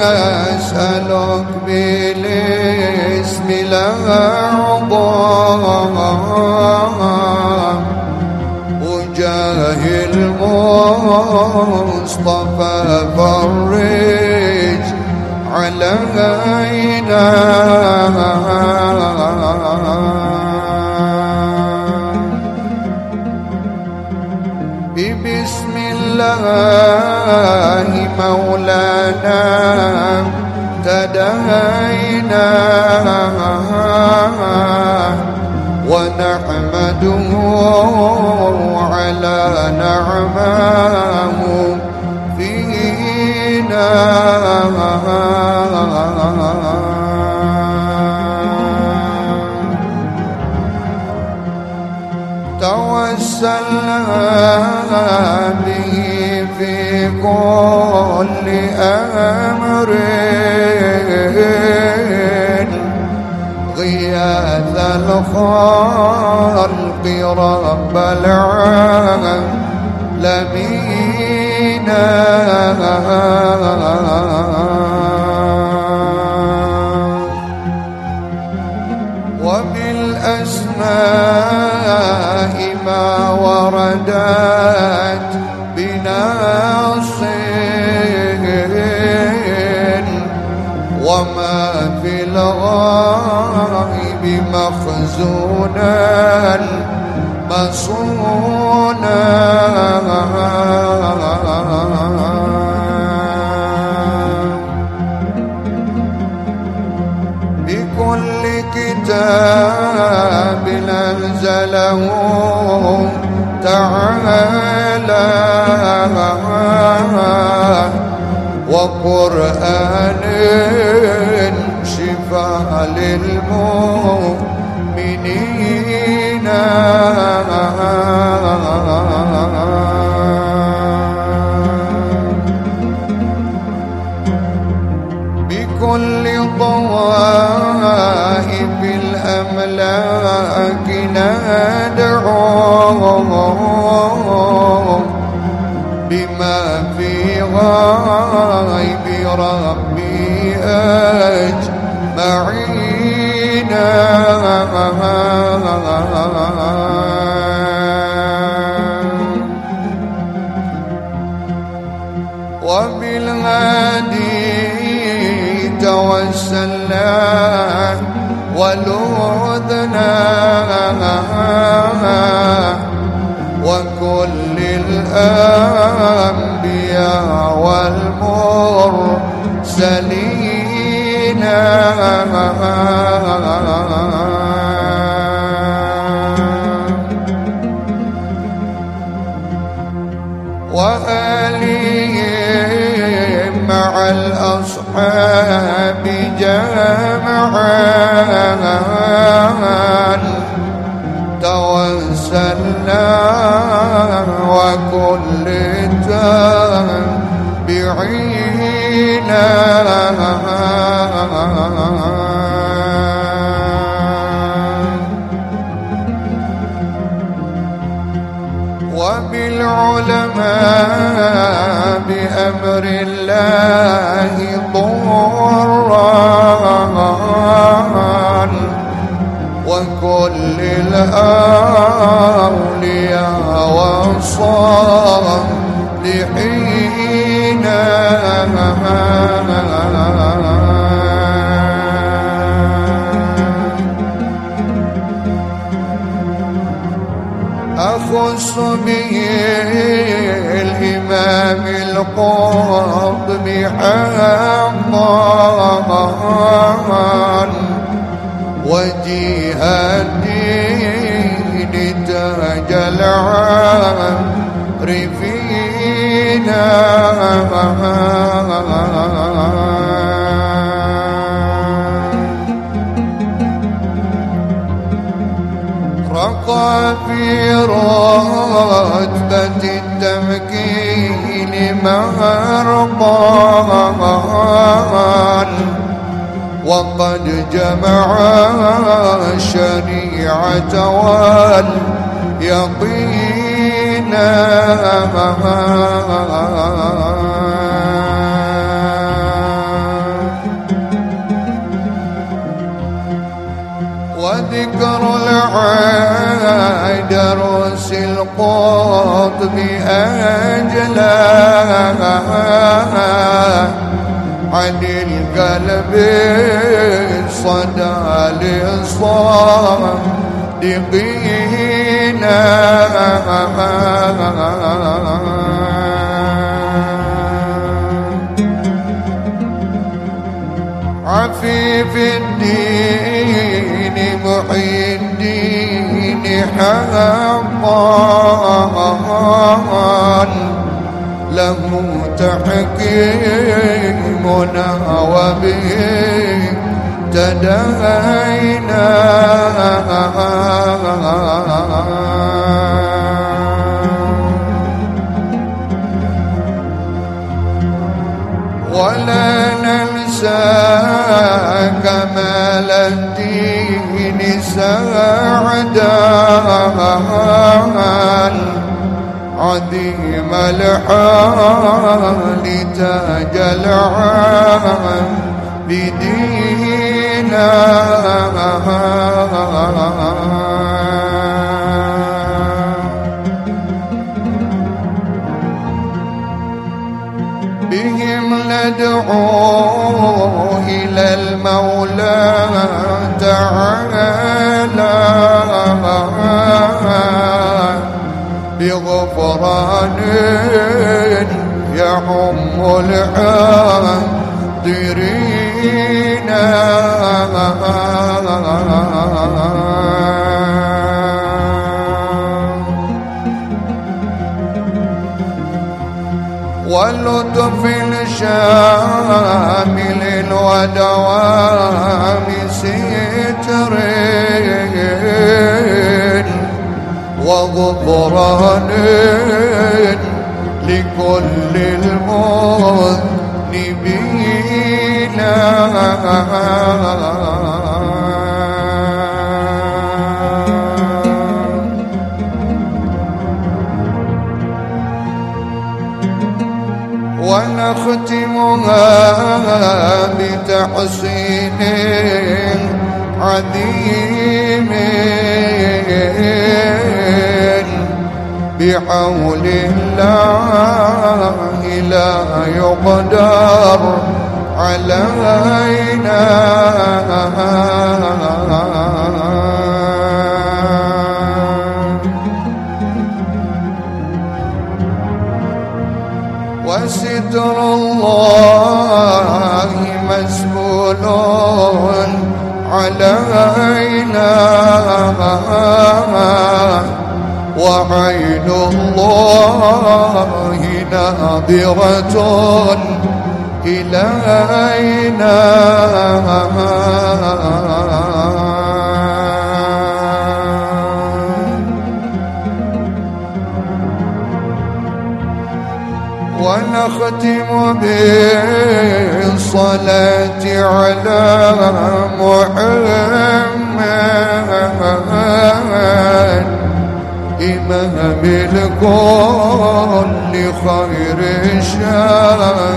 نسألك بالاسم الأعظم وجاه المصطفى فرج علينا. تدهينا. ونحمده على نعمه فينا. توسلنا به في كل أمر غياث الخلق رب العالمين. وبالأسماء ما وردت بناص وما في الغائب مخزونا مصونا بكل كتاب أنزله تعالى. وقرآن شفاء للمؤمنين. بما في غيب ربي أجمعين. وبالهادي توسلنا ولوذنا الأنبياء والمرسلين. وآلهم مع الأصحاب جمعا. توسلنا وكل تابعين وبالعلماء بأمر الله ضرا. وكل الأولياء والصالحين. أخص به الإمام القاضب حقا وجيه الدين تاج العارفين رقى في رتبة التمكين مرقان وقد جمع الشريعة واليقين. وذكر العهد القطب أجلاها عن القلب صدى للصادقين عفيف الدين محي الدين حقا له تحكيمنا وبه تداينا ولا ننسى كمال الدين سعدا عظيم الحال تاج بدينا بهم ندعو إلى المولى تعالى. بغفران يعم الحاضرين ولطف شامل ودوام ستر وغفران لكل المذنبين. ونختمها بتحسين عظيم. بحول الله لا يقدر علينا. وستر الله مسؤول علينا. وعين الله ناظرة إلينا. ونختم بالصلاة على محمد. إمام الكل خير الشافعين